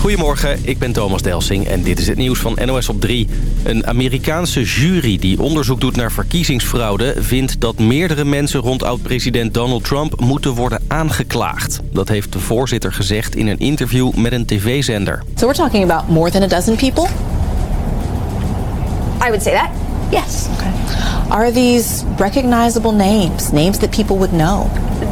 Goedemorgen, ik ben Thomas Delsing en dit is het nieuws van NOS op 3. Een Amerikaanse jury die onderzoek doet naar verkiezingsfraude... vindt dat meerdere mensen rond oud-president Donald Trump moeten worden aangeklaagd. Dat heeft de voorzitter gezegd in een interview met een tv-zender. So we're talking about more than a dozen people? I would say that. Yes. Okay. Are these recognizable names? Names that people would know?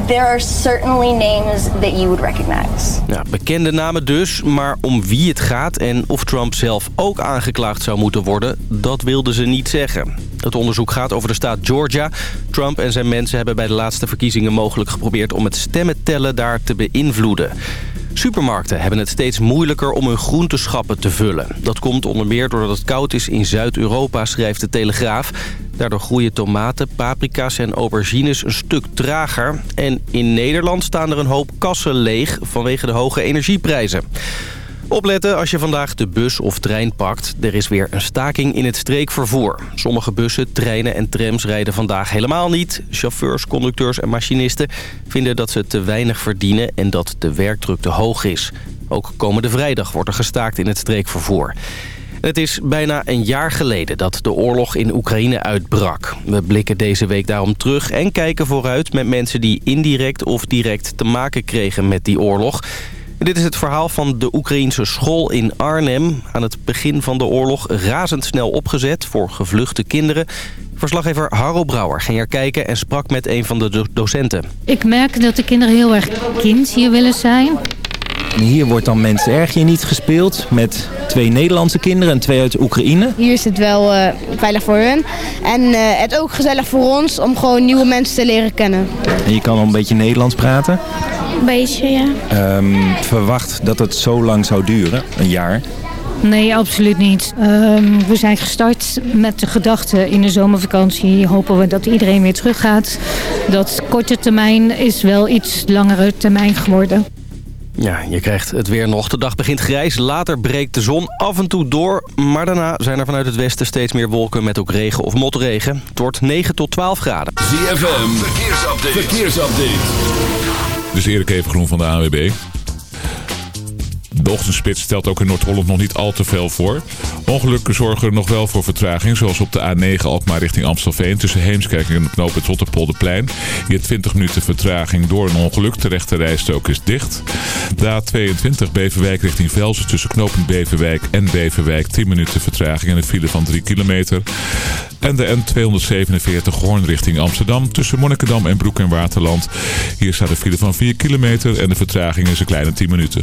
There are certainly names that you would recognize. Ja, bekende namen dus, maar om wie het gaat en of Trump zelf ook aangeklaagd zou moeten worden, dat wilden ze niet zeggen. Het onderzoek gaat over de staat Georgia. Trump en zijn mensen hebben bij de laatste verkiezingen mogelijk geprobeerd om het stemmentellen daar te beïnvloeden. Supermarkten hebben het steeds moeilijker om hun groenteschappen te vullen. Dat komt onder meer doordat het koud is in Zuid-Europa, schrijft de Telegraaf. Daardoor groeien tomaten, paprika's en aubergines een stuk trager. En in Nederland staan er een hoop kassen leeg vanwege de hoge energieprijzen. Opletten als je vandaag de bus of trein pakt. Er is weer een staking in het streekvervoer. Sommige bussen, treinen en trams rijden vandaag helemaal niet. Chauffeurs, conducteurs en machinisten vinden dat ze te weinig verdienen... en dat de werkdruk te hoog is. Ook komende vrijdag wordt er gestaakt in het streekvervoer. Het is bijna een jaar geleden dat de oorlog in Oekraïne uitbrak. We blikken deze week daarom terug en kijken vooruit met mensen die indirect of direct te maken kregen met die oorlog. Dit is het verhaal van de Oekraïense school in Arnhem. Aan het begin van de oorlog razendsnel opgezet voor gevluchte kinderen. Verslaggever Harro Brouwer ging er kijken en sprak met een van de docenten. Ik merk dat de kinderen heel erg kind hier willen zijn. En hier wordt dan Mensen Erg je niet gespeeld met twee Nederlandse kinderen en twee uit Oekraïne. Hier is het wel uh, veilig voor hun. En uh, het ook gezellig voor ons om gewoon nieuwe mensen te leren kennen. En je kan al een beetje Nederlands praten? Een beetje, ja. Um, verwacht dat het zo lang zou duren, een jaar? Nee, absoluut niet. Um, we zijn gestart met de gedachte in de zomervakantie hopen we dat iedereen weer teruggaat. Dat korte termijn is wel iets langere termijn geworden. Ja, je krijgt het weer nog. De dag begint grijs, later breekt de zon af en toe door. Maar daarna zijn er vanuit het westen steeds meer wolken met ook regen of motregen. Het wordt 9 tot 12 graden. ZFM, verkeersupdate. verkeersupdate. Dus Erik Evengroen van de AWB. De ochtendspits stelt ook in Noord-Holland nog niet al te veel voor. Ongelukken zorgen nog wel voor vertraging, zoals op de A9 Alkmaar richting Amstelveen tussen Heemskerk en Knoop het Rotterpolderplein. Hier 20 minuten vertraging door een ongeluk. De rechte rijstrook is dicht. De A22 Beverwijk richting Velsen tussen knooppunt Beverwijk en Beverwijk 10 minuten vertraging en een file van 3 kilometer. En de N247 Hoorn richting Amsterdam tussen Monnikendam en Broek en Waterland. Hier staat een file van 4 kilometer en de vertraging is een kleine 10 minuten.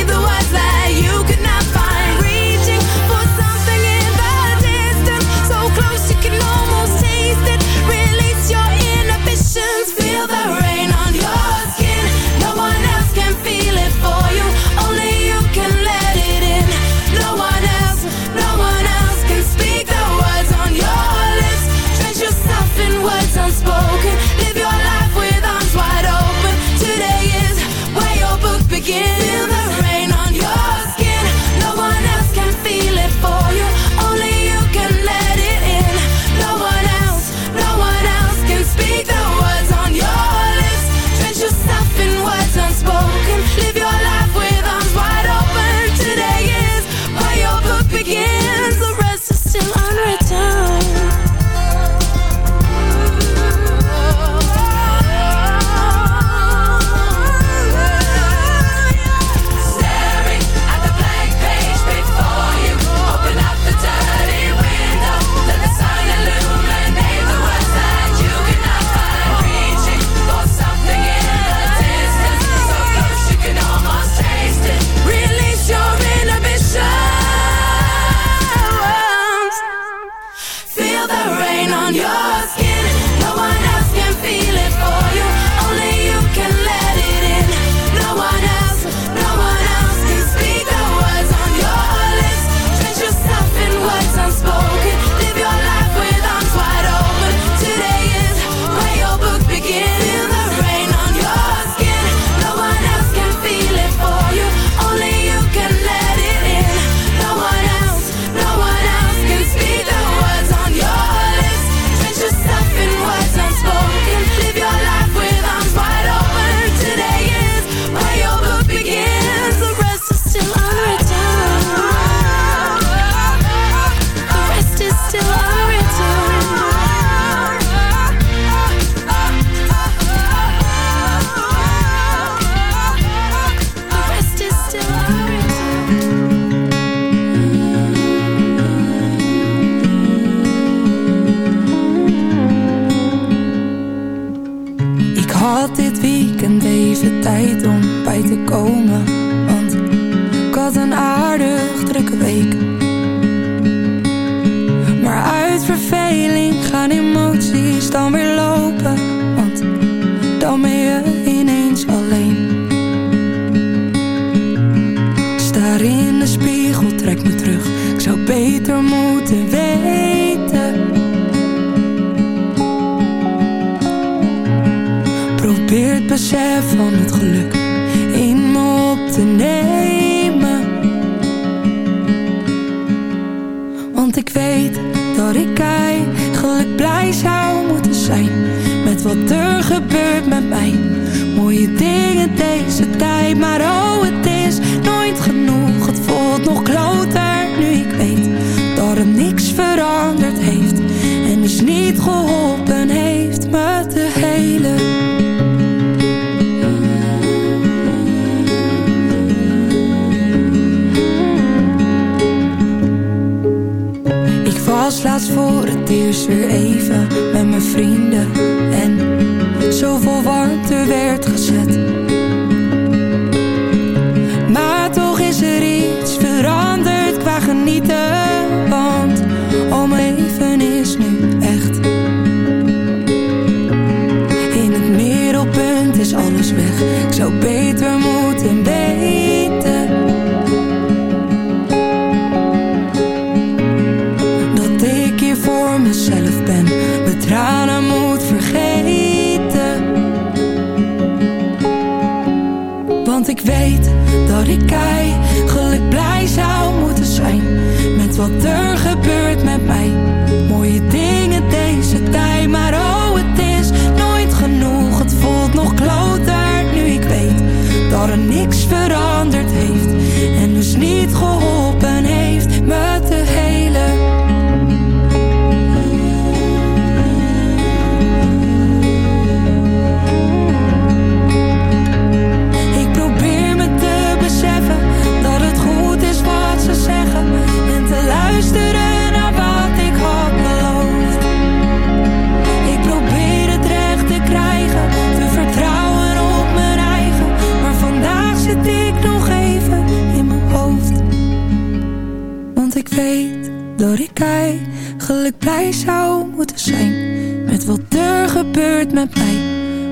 baby.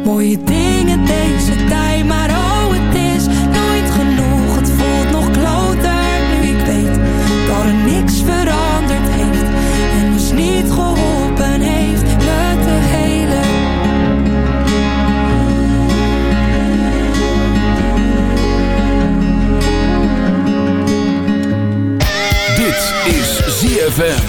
mooie dingen deze tijd, maar oh, het is nooit genoeg. Het voelt nog kloter nu ik weet dat er niks veranderd heeft en dus niet geholpen heeft met de hele. Dit is ZFM.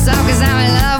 so soft cause I'm in love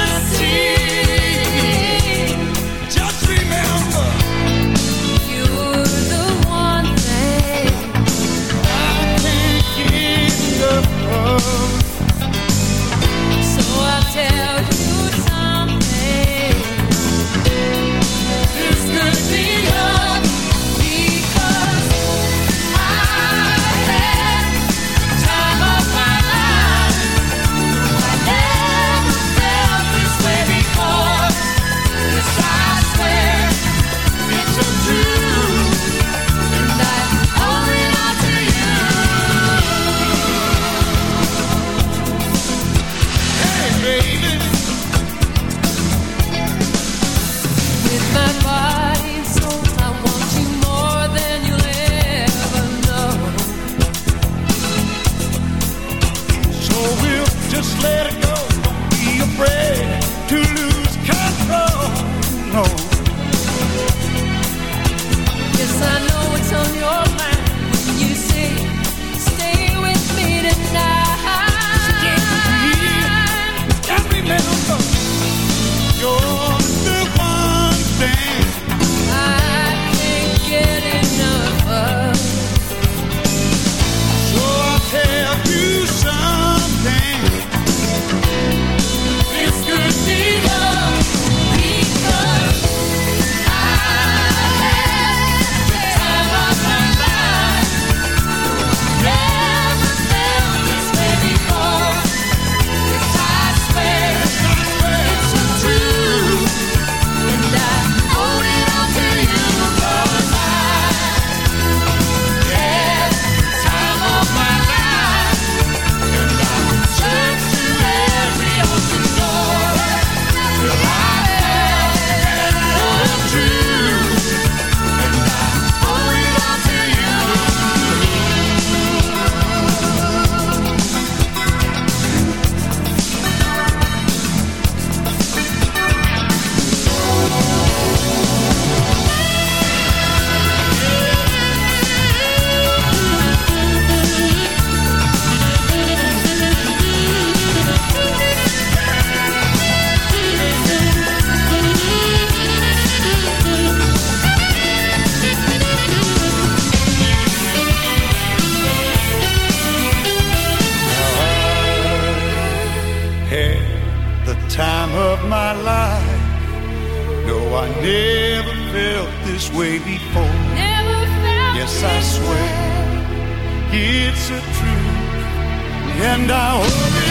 time of my life. No, I never felt this way before. Never felt yes, I swear way. it's a truth, and I hope.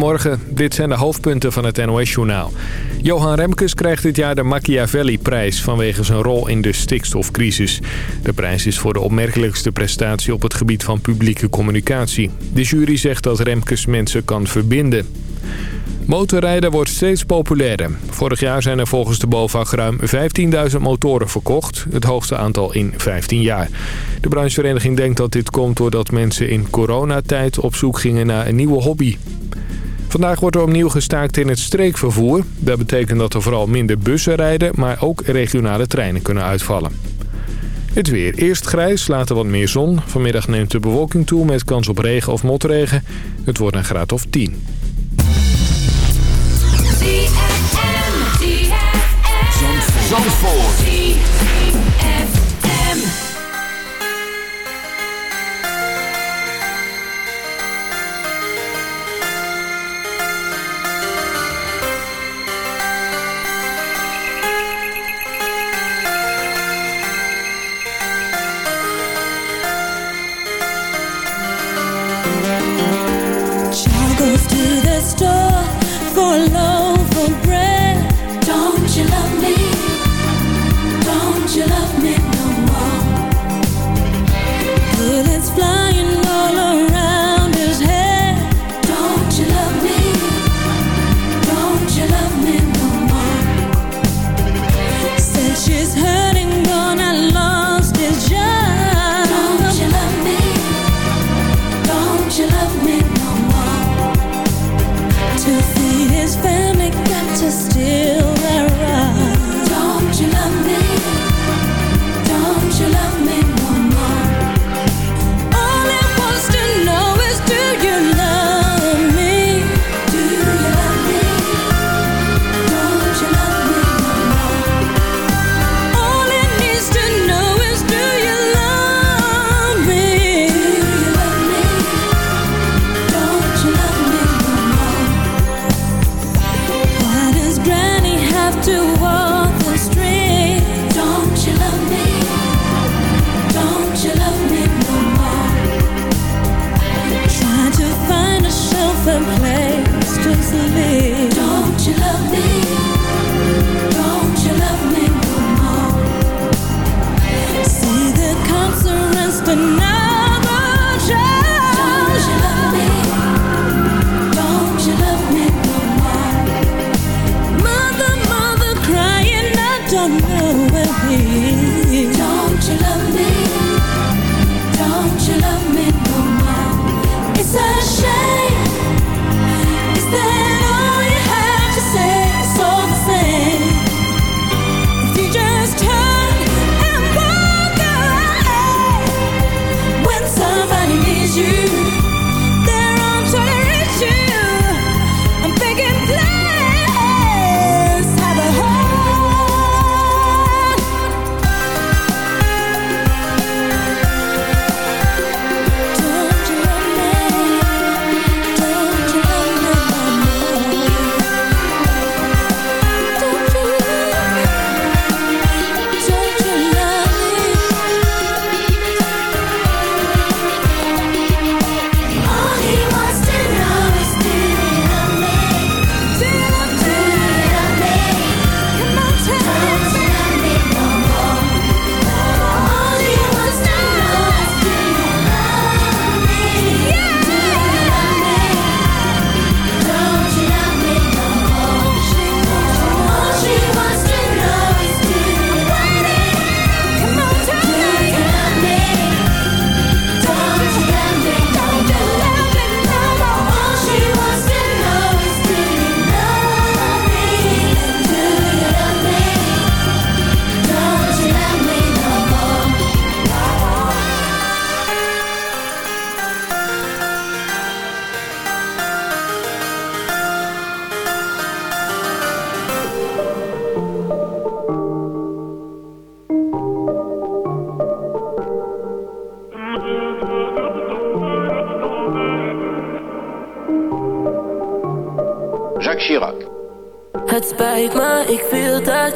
Goedemorgen, dit zijn de hoofdpunten van het NOS-journaal. Johan Remkes krijgt dit jaar de Machiavelli-prijs vanwege zijn rol in de stikstofcrisis. De prijs is voor de opmerkelijkste prestatie op het gebied van publieke communicatie. De jury zegt dat Remkes mensen kan verbinden. Motorrijden wordt steeds populairder. Vorig jaar zijn er volgens de BOVAG ruim 15.000 motoren verkocht. Het hoogste aantal in 15 jaar. De branchevereniging denkt dat dit komt doordat mensen in coronatijd op zoek gingen naar een nieuwe hobby. Vandaag wordt er opnieuw gestaakt in het streekvervoer. Dat betekent dat er vooral minder bussen rijden, maar ook regionale treinen kunnen uitvallen. Het weer. Eerst grijs, later wat meer zon. Vanmiddag neemt de bewolking toe met kans op regen of motregen. Het wordt een graad of 10.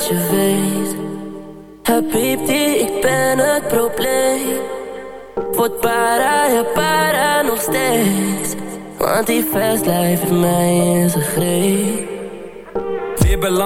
je weet. Habibti, ik ben het probleem. Word para, ja para nog steeds. Want die fast life in mij is een greep.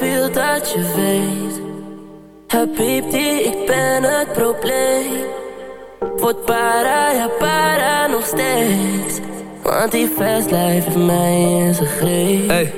wil dat je weet. Habibti, ik ben het probleem. Wordt para, ja para nog steeds. Want die fast life heeft mij in zijn greep. Hey,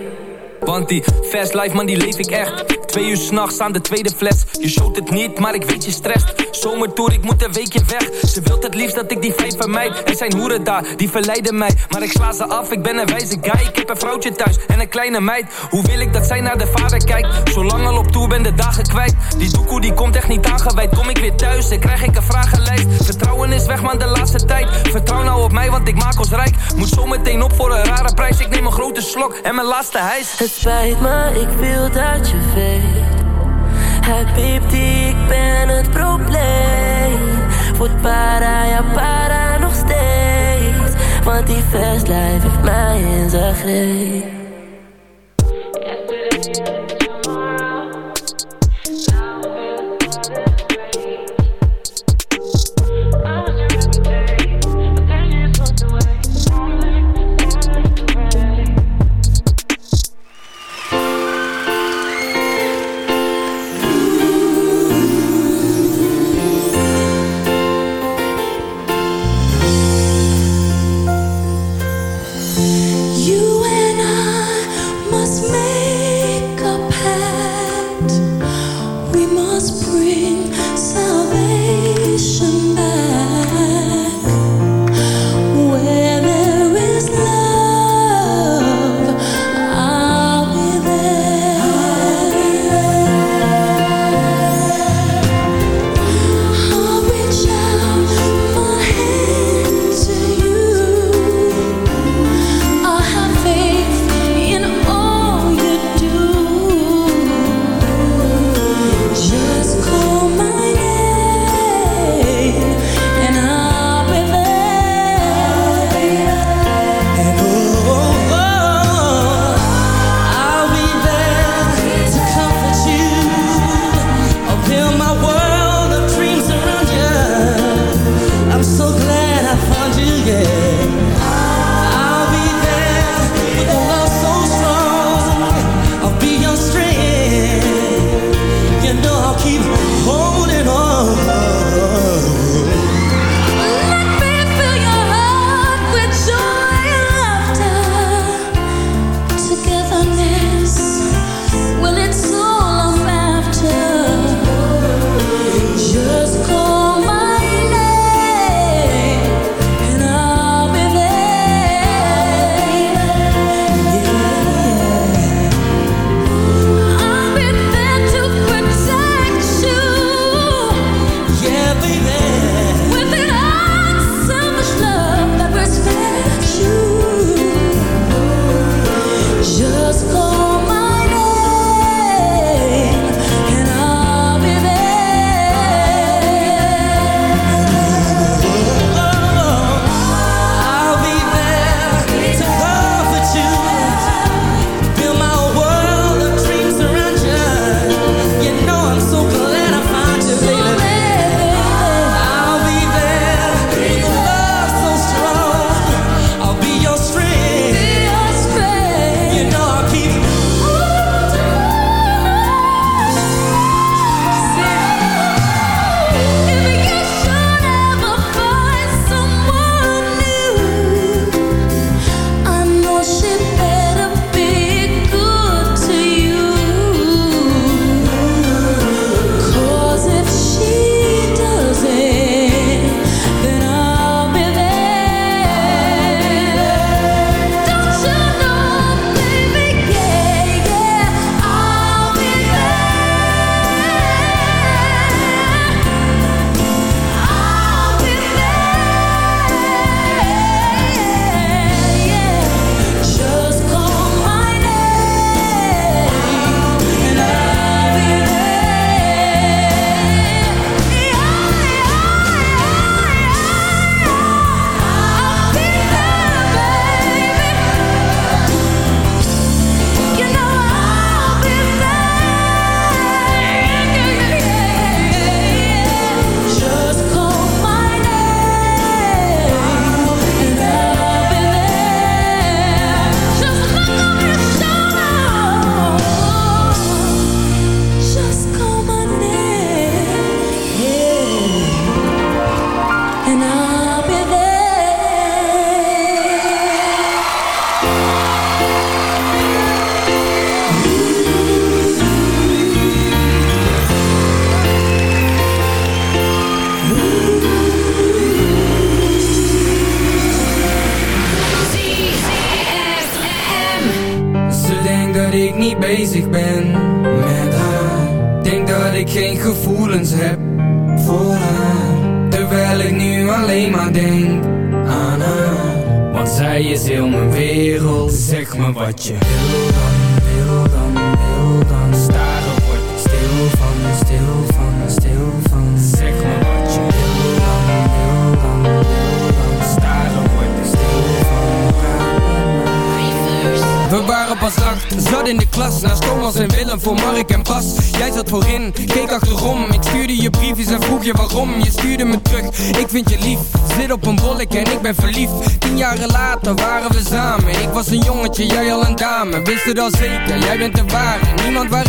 want die fast life man die leef ik echt. Twee uur s'nachts aan de tweede fles. Je showt het niet, maar ik weet je strest Zomertour, ik moet een weekje weg. Ze wilt het liefst dat ik die vijf vermijd Er zijn hoeren daar, die verleiden mij. Maar ik sla ze af, ik ben een wijze guy. Ik heb een vrouwtje thuis en een kleine meid. Hoe wil ik dat zij naar de vader kijkt? Zolang al op tour ben de dagen kwijt. Die doekoe die komt echt niet aangeweid Kom ik weer thuis, dan krijg ik een vragenlijst. Vertrouwen is weg man de laatste tijd Vertrouw nou op mij, want ik maak ons rijk. Moet zo meteen op voor een rare prijs. Ik neem een grote slok en mijn laatste hijs. Het spijt me, ik wil dat je weet. Habibti, ik ben het probleem. Voet para, ja para nog steeds. Want die life heeft mij in zijn greep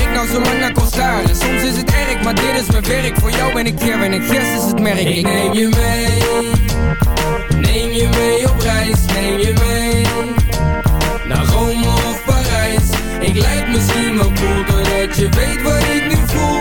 ik nou zo lang naar kon staren Soms is het erg, maar dit is mijn werk. Voor jou ben ik hier en ik gers is het merk. Ik neem je mee. Neem je mee op reis, neem je mee naar Rome of Parijs. Ik lijk misschien wel cool Doordat je weet wat ik nu voel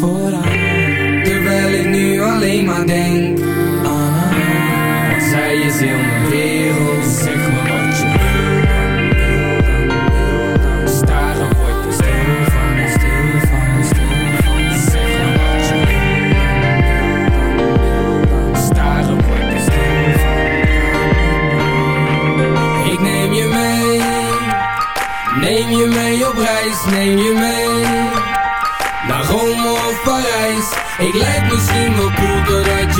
voor haar Terwijl ik nu alleen maar denk